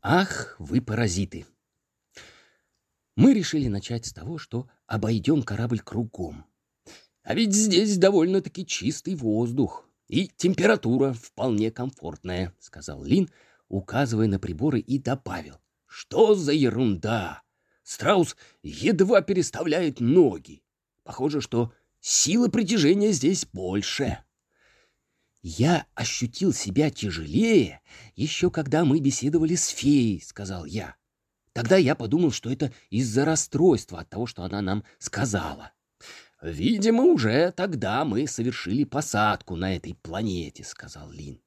Ах, вы паразиты! Мы решили начать с того, что обойдем корабль кругом. А ведь здесь довольно-таки чистый воздух, и температура вполне комфортная, — сказал Лин, указывая на приборы, и добавил. Что за ерунда! Страус едва переставляет ноги. Похоже, что сила притяжения здесь больше. «Я ощутил себя тяжелее, еще когда мы беседовали с феей», — сказал я. Тогда я подумал, что это из-за расстройства от того, что она нам сказала. «Видимо, уже тогда мы совершили посадку на этой планете», — сказал Лин.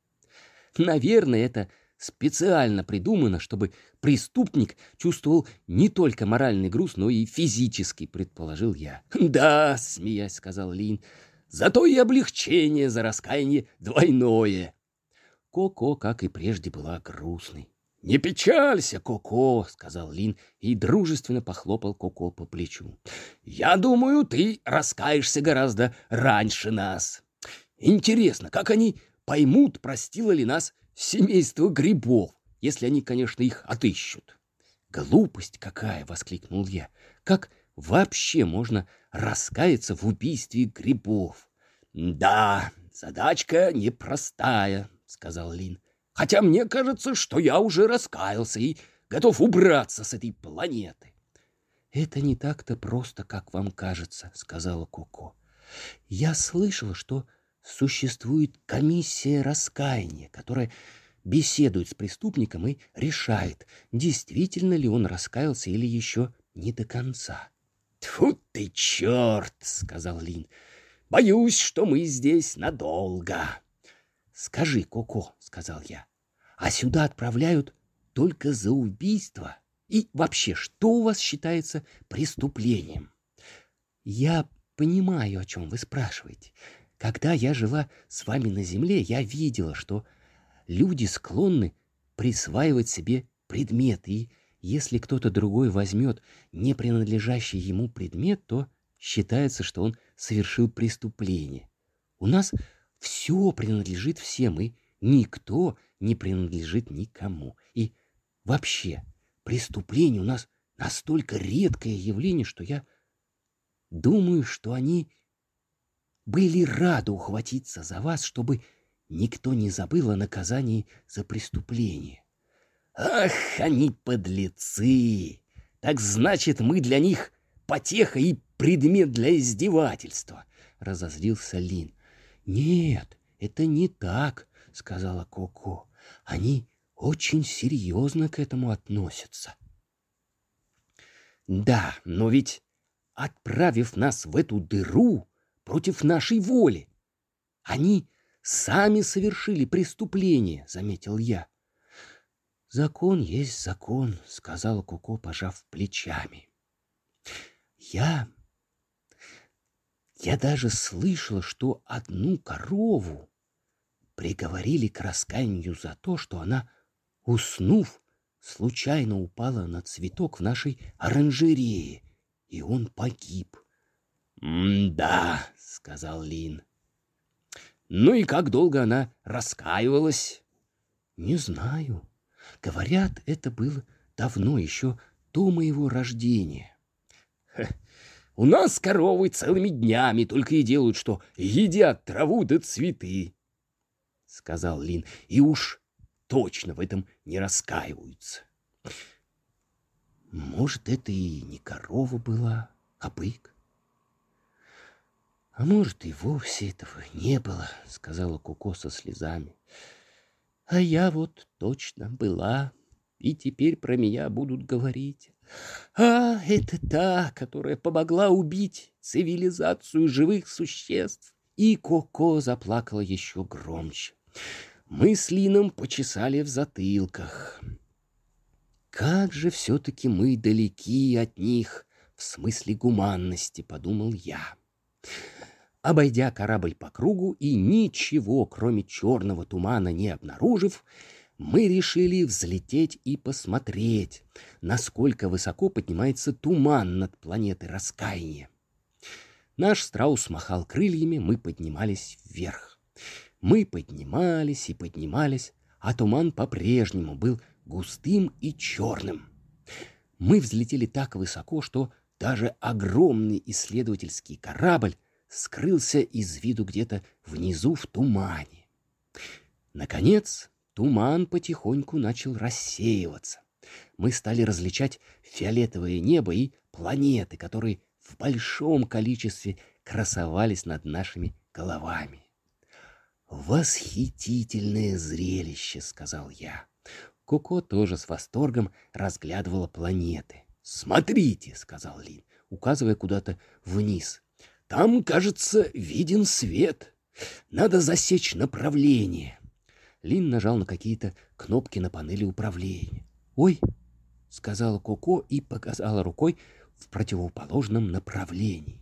«Наверное, это специально придумано, чтобы преступник чувствовал не только моральный груз, но и физический, предположил я. «Да», — смеясь сказал Лин, — «зато и облегчение за раскаяние двойное». Коко, как и прежде, была грустной. «Не печалься, Коко», — сказал Лин и дружественно похлопал Коко по плечу. «Я думаю, ты раскаешься гораздо раньше нас. Интересно, как они поймут, простило ли нас семейство грибов, если они, конечно, их отыщут?» «Глупость какая!» — воскликнул я. «Как вообще можно раскаяться в убийстве грибов?» «Да, задачка непростая», — сказал Лин. Хотя мне кажется, что я уже раскаялся и готов убраться с этой планеты. — Это не так-то просто, как вам кажется, — сказала Коко. — Я слышала, что существует комиссия раскаяния, которая беседует с преступником и решает, действительно ли он раскаялся или еще не до конца. — Тьфу ты, черт! — сказал Лин. — Боюсь, что мы здесь надолго. «Скажи, Коко», — сказал я, — «а сюда отправляют только за убийство? И вообще, что у вас считается преступлением?» «Я понимаю, о чем вы спрашиваете. Когда я жила с вами на земле, я видела, что люди склонны присваивать себе предметы, и если кто-то другой возьмет не принадлежащий ему предмет, то считается, что он совершил преступление. У нас все принадлежит всем, и никто не принадлежит никому. И вообще, преступление у нас настолько редкое явление, что я думаю, что они были рады ухватиться за вас, чтобы никто не забыл о наказании за преступление. Ах, они подлецы! Так значит, мы для них потеха и предмет для издевательства, — разозлился Лин. «Нет, это не так», — сказала Коко. «Они очень серьезно к этому относятся». «Да, но ведь, отправив нас в эту дыру против нашей воли, они сами совершили преступление», — заметил я. «Закон есть закон», — сказала Коко, пожав плечами. «Я я даже слышала, что одну корову приговорили к раскаянию за то, что она, уснув, случайно упала на цветок в нашей оранжерее, и он погиб. «Да», — сказал Лин. «Ну и как долго она раскаивалась?» «Не знаю. Говорят, это было давно, еще до моего рождения». У нас коровы целыми днями только и делают, что едят траву да цветы, — сказал Лин, — и уж точно в этом не раскаиваются. Может, это и не корова была, а бык? А может, и вовсе этого не было, — сказала Куко со слезами. А я вот точно была, и теперь про меня будут говорить. А, это та, которая помогла убить цивилизацию живых существ. И Коко заплакала еще громче. Мы с Лином почесали в затылках. Как же все-таки мы далеки от них, в смысле гуманности, подумал я. Обойдя корабль по кругу и ничего, кроме черного тумана, не обнаружив, мы решили взлететь и посмотреть, насколько высоко поднимается туман над планетой раскаяния. Наш страус махал крыльями, мы поднимались вверх. Мы поднимались и поднимались, а туман по-прежнему был густым и черным. Мы взлетели так высоко, что даже огромный исследовательский корабль скрылся из виду где-то внизу в тумане. Наконец, туман потихоньку начал рассеиваться. Мы стали различать фиолетовое небо и планеты, которые в большом количестве красовались над нашими головами. «Восхитительное зрелище!» — сказал я. Коко тоже с восторгом разглядывала планеты. «Смотрите!» — сказал Лин, указывая куда-то вниз. «Там, кажется, виден свет. Надо засечь направление». Лин нажал на какие-то кнопки на панели управления. «Ой!» — сказала Коко и показала рукой в противоположном направлении.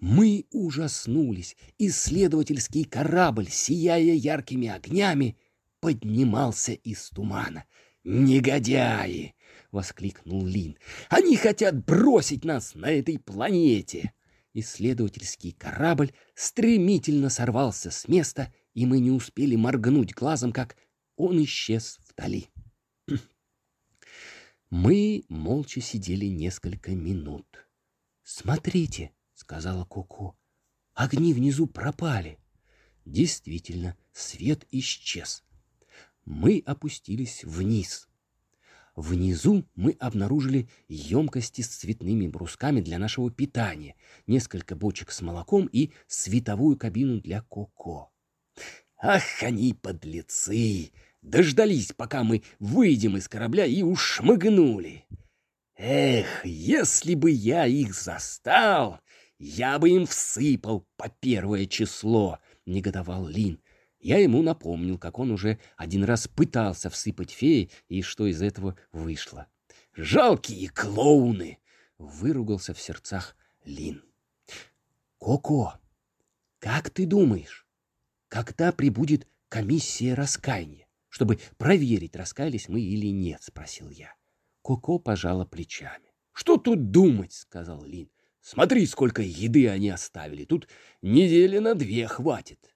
Мы ужаснулись. Исследовательский корабль, сияя яркими огнями, поднимался из тумана. «Негодяи!» — воскликнул Лин. «Они хотят бросить нас на этой планете!» Исследовательский корабль стремительно сорвался с места, и мы не успели моргнуть глазом, как он исчез вдали. Мы молча сидели несколько минут. «Смотрите!» — сказала Коко. «Огни внизу пропали!» Действительно, свет исчез. Мы опустились вниз. Внизу мы обнаружили емкости с цветными брусками для нашего питания, несколько бочек с молоком и световую кабину для Коко. «Ах, они подлецы!» дождались, пока мы выйдем из корабля и ушмыгнули. Эх, если бы я их застал, я бы им всыпал по первое число, — негодовал Лин. Я ему напомнил, как он уже один раз пытался всыпать феи, и что из этого вышло. «Жалкие клоуны!» — выругался в сердцах Лин. «Коко, как ты думаешь, когда прибудет комиссия раскаяния? чтобы проверить, раскаялись мы или нет, — спросил я. Коко пожала плечами. — Что тут думать, — сказал Лин. — Смотри, сколько еды они оставили. Тут недели на две хватит.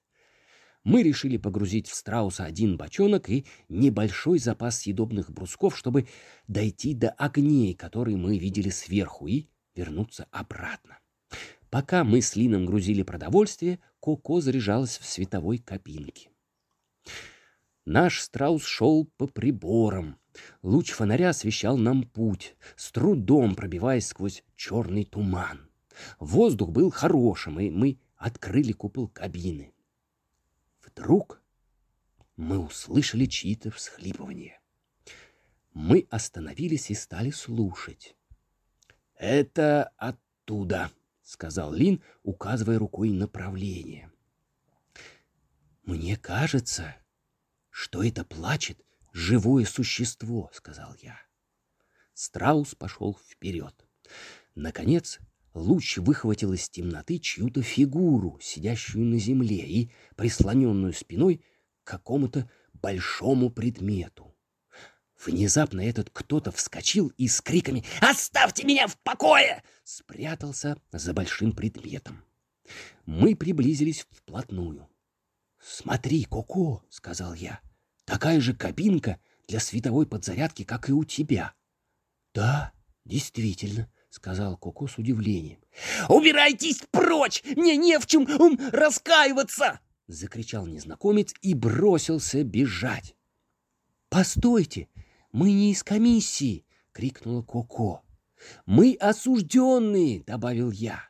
Мы решили погрузить в страуса один бочонок и небольшой запас съедобных брусков, чтобы дойти до огней, которые мы видели сверху, и вернуться обратно. Пока мы с Лином грузили продовольствие, Коко заряжалась в световой кабинке. Наш страус шел по приборам. Луч фонаря освещал нам путь, с трудом пробиваясь сквозь черный туман. Воздух был хорошим, и мы открыли купол кабины. Вдруг мы услышали чьи-то всхлипывания. Мы остановились и стали слушать. «Это оттуда», — сказал Лин, указывая рукой направление. «Мне кажется, что это плачет живое существо, — сказал я. Страус пошел вперед. Наконец, луч выхватил из темноты чью-то фигуру, сидящую на земле и прислоненную спиной к какому-то большому предмету. Внезапно этот кто-то вскочил и с криками «Оставьте меня в покое!» спрятался за большим предметом. Мы приблизились вплотную. «Смотри, Коко», — сказал я, — «такая же кабинка для световой подзарядки, как и у тебя». «Да, действительно», — сказал Коко с удивлением. «Убирайтесь прочь! Мне не в чем ум, раскаиваться!» — закричал незнакомец и бросился бежать. «Постойте, мы не из комиссии!» — крикнула Коко. «Мы осужденные!» — добавил я.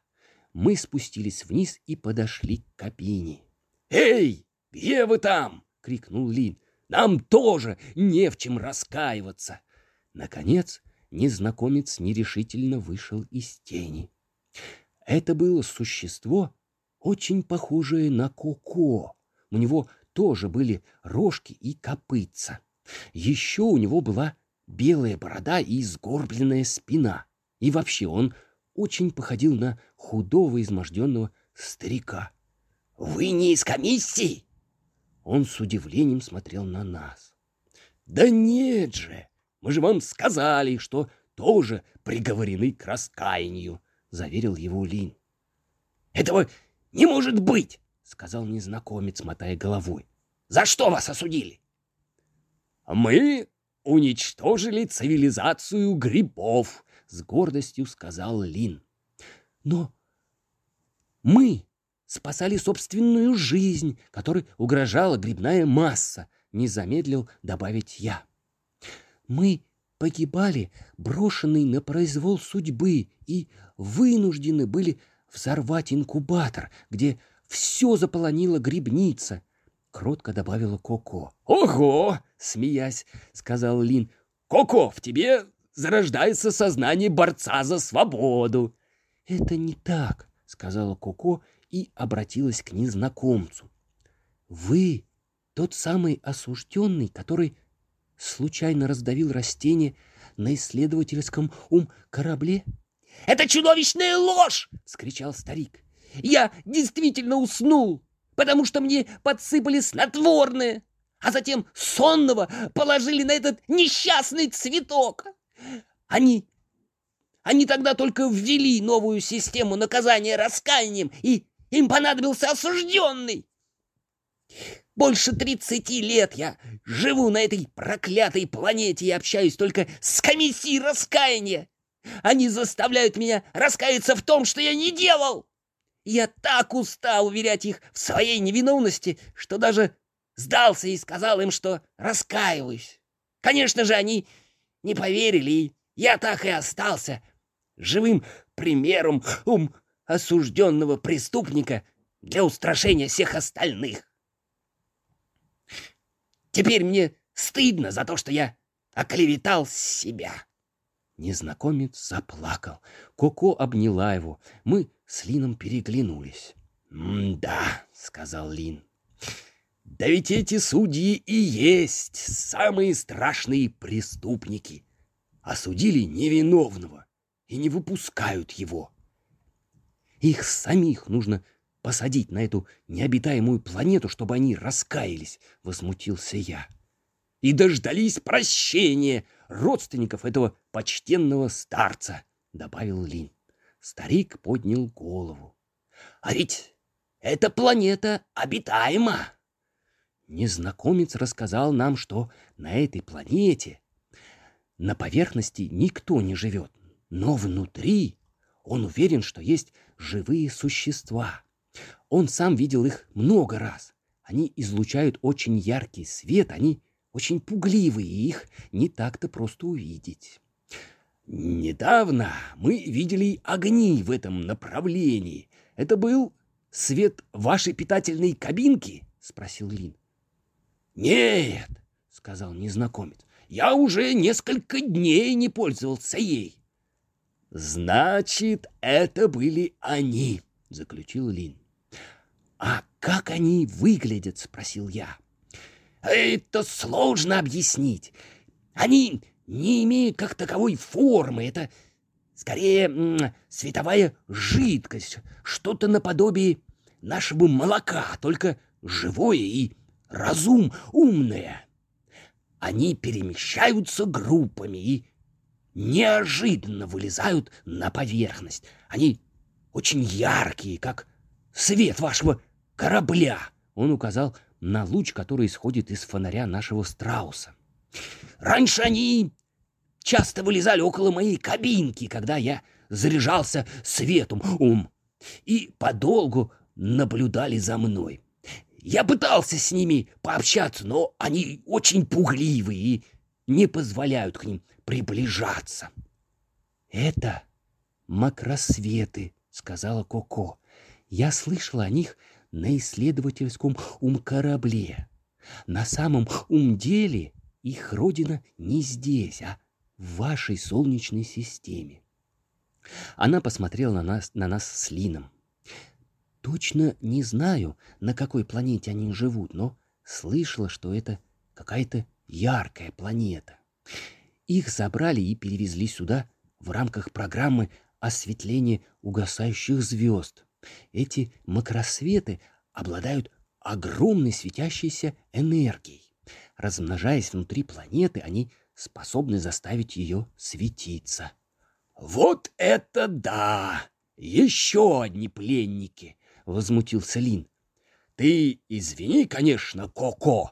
Мы спустились вниз и подошли к кабине. «Эй, где вы там?» — крикнул Лин. «Нам тоже не в чем раскаиваться!» Наконец, незнакомец нерешительно вышел из тени. Это было существо, очень похожее на Коко. У него тоже были рожки и копытца. Еще у него была белая борода и сгорбленная спина. И вообще он очень походил на худого изможденного старика. «Вы не из комиссии?» Он с удивлением смотрел на нас. «Да нет же! Мы же вам сказали, что тоже приговорены к раскаянию», — заверил его Лин. «Этого не может быть!» — сказал незнакомец, мотая головой. «За что вас осудили?» «Мы уничтожили цивилизацию грибов, с гордостью сказал Лин. Но мы спасали собственную жизнь, которой угрожала грибная масса, не замедлил добавить я. Мы погибали, брошенные на произвол судьбы, и вынуждены были взорвать инкубатор, где все заполонила грибница, — кротко добавила Коко. — Ого! — смеясь, сказал Лин. — Коко, в тебе зарождается сознание борца за свободу. — Это не так, — сказала Коко и обратилась к незнакомцу. — Вы тот самый осужденный, который случайно раздавил растение на исследовательском ум корабле? — Это чудовищная ложь! — скричал старик. — Я действительно уснул, потому что мне подсыпали снотворное, а затем сонного положили на этот несчастный цветок. Они... Они тогда только ввели новую систему наказания раскаянием, и им понадобился осужденный. Больше тридцати лет я живу на этой проклятой планете и общаюсь только с комиссией раскаяния. Они заставляют меня раскаяться в том, что я не делал. Я так устал уверять их в своей невиновности, что даже сдался и сказал им, что раскаиваюсь. Конечно же, они не поверили, и я так и остался живым примером ум осужденного преступника для устрашения всех остальных. Теперь мне стыдно за то, что я оклеветал себя. Незнакомец заплакал. Коко обняла его. Мы с Лином переглянулись. «Да», — сказал Лин. «Да ведь эти судьи и есть самые страшные преступники. Осудили невиновного и не выпускают его. Их самих нужно посадить на эту необитаемую планету, чтобы они раскаялись, — возмутился я. И дождались прощения родственников этого почтенного старца, — добавил Лин. Старик поднял голову. А ведь эта планета обитаема. Незнакомец рассказал нам, что на этой планете на поверхности никто не живет, но внутри он уверен, что есть живые существа. Он сам видел их много раз. Они излучают очень яркий свет, они очень пугливые, и их не так-то просто увидеть. Недавно мы видели огни в этом направлении. Это был свет вашей питательной кабинки? спросил Лин. Нет, сказал незнакомец. Я уже несколько дней не пользовался ей. Значит, это были они, заключил Лин. «А как они выглядят?» — спросил я. «Это сложно объяснить. Они не имеют как таковой формы. Это скорее световая жидкость, что-то наподобие нашего молока, только живое и разум умное. Они перемещаются группами и неожиданно вылезают на поверхность. Они очень яркие, как свет вашего корабля!» Он указал на луч, который исходит из фонаря нашего страуса. «Раньше они часто вылезали около моей кабинки, когда я заряжался светом ум, и подолгу наблюдали за мной. Я пытался с ними пообщаться, но они очень пугливые и не позволяют к ним приближаться. «Это макросветы», — сказала Коко. Я слышал о них на исследовательском ум-корабле. На самом ум-деле их родина не здесь, а в вашей солнечной системе. Она посмотрела на нас, на нас с Лином. Точно не знаю, на какой планете они живут, но слышала, что это какая-то яркая планета. Их забрали и перевезли сюда в рамках программы осветления угасающих звезд. Эти макросветы обладают огромной светящейся энергией. Размножаясь внутри планеты, они способны заставить ее светиться. «Вот это да! Еще одни пленники!» — возмутился Лин. «Ты извини, конечно, Коко,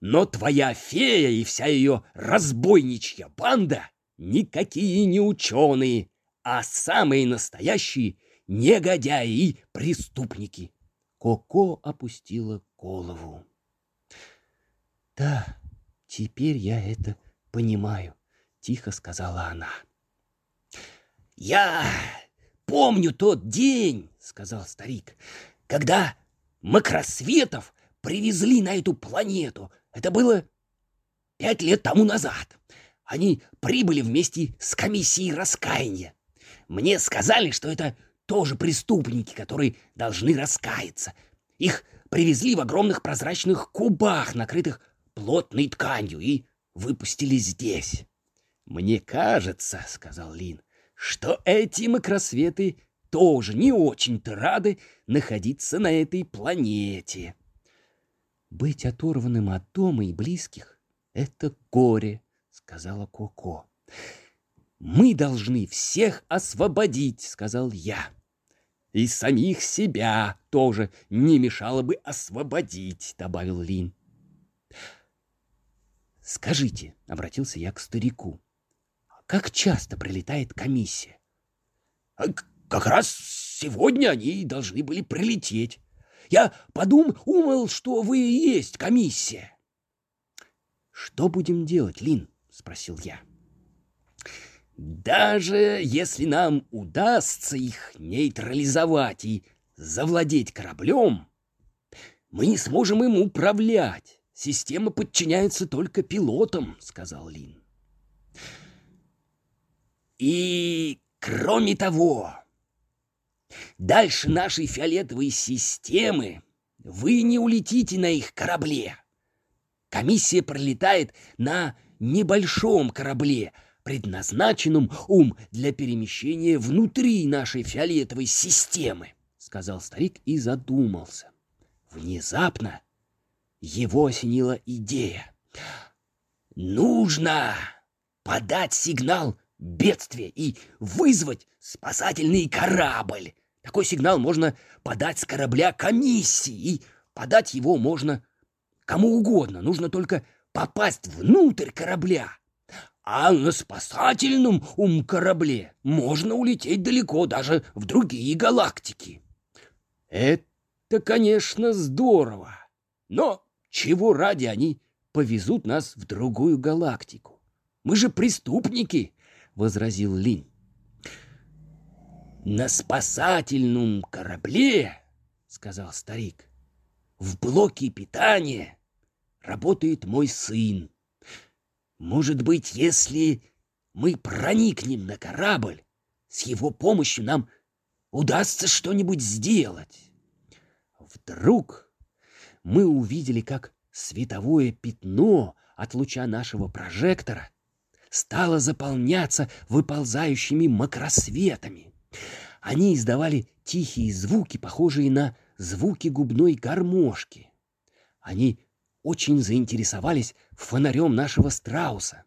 Но твоя фея и вся ее разбойничья банда никакие не ученые, а самые настоящие негодяи и преступники. Коко опустила голову. Да, теперь я это понимаю, тихо сказала она. Я помню тот день, сказал старик, когда макросветов привезли на эту планету. Это было пять лет тому назад. Они прибыли вместе с комиссией раскаяния. Мне сказали, что это тоже преступники, которые должны раскаяться. Их привезли в огромных прозрачных кубах, накрытых плотной тканью, и выпустили здесь. «Мне кажется, — сказал Лин, — что эти макросветы тоже не очень-то рады находиться на этой планете». «Быть оторванным от дома и близких — это горе», — сказала Коко. «Мы должны всех освободить», — сказал я. «И самих себя тоже не мешало бы освободить», — добавил Лин. «Скажите», — обратился я к старику, — «как часто прилетает комиссия?» «А «Как раз сегодня они должны были прилететь. Я подумал, что вы и есть комиссия». «Что будем делать, Лин?» — спросил я. «Даже если нам удастся их нейтрализовать и завладеть кораблем, мы не сможем им управлять. Система подчиняется только пилотам», — сказал Лин. «И кроме того, дальше нашей фиолетовой системы вы не улетите на их корабле. Комиссия пролетает на небольшом корабле, предназначенном ум для перемещения внутри нашей фиолетовой системы, сказал старик и задумался. Внезапно его осенила идея. Нужно подать сигнал бедствия и вызвать спасательный корабль. Такой сигнал можно подать с корабля комиссии, и подать его можно кому угодно. Нужно только попасть внутрь корабля. А на спасательном ум корабле можно улететь далеко, даже в другие галактики. Это, конечно, здорово. Но чего ради они повезут нас в другую галактику? Мы же преступники, — возразил Лин. На спасательном корабле, — сказал старик, — в блоке питания работает мой сын. Может быть, если мы проникнем на корабль, с его помощью нам удастся что-нибудь сделать. Вдруг мы увидели, как световое пятно от луча нашего прожектора стало заполняться выползающими макросветами. Они издавали тихие звуки, похожие на звуки губной гармошки. Они очень заинтересовались фонарем нашего страуса.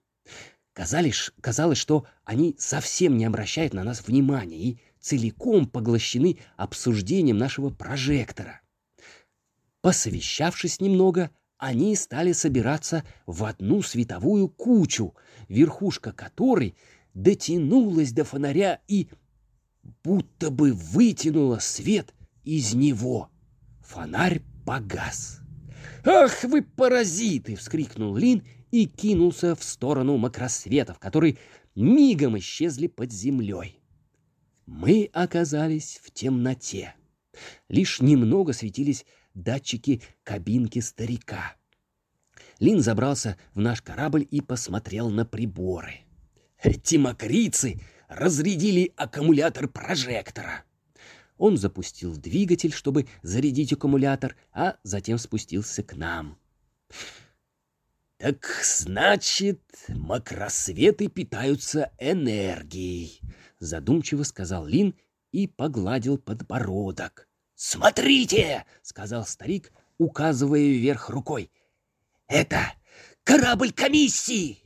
Казалось, казалось, что они совсем не обращают на нас внимания и целиком поглощены обсуждением нашего прожектора. Посовещавшись немного, они стали собираться в одну световую кучу, верхушка которой дотянулась до фонаря и будто бы вытянула свет из него. Фонарь погас. «Ах вы паразиты!» — вскрикнул Лин и кинулся в сторону макросветов, которые мигом исчезли под землей. Мы оказались в темноте. Лишь немного светились датчики кабинки старика. Лин забрался в наш корабль и посмотрел на приборы. Эти макрицы разрядили аккумулятор прожектора. Он запустил двигатель, чтобы зарядить аккумулятор, а затем спустился к нам. «Так значит, макросветы питаются энергией», — задумчиво сказал Лин и погладил подбородок. «Смотрите!» — сказал старик, указывая вверх рукой. «Это корабль комиссии!»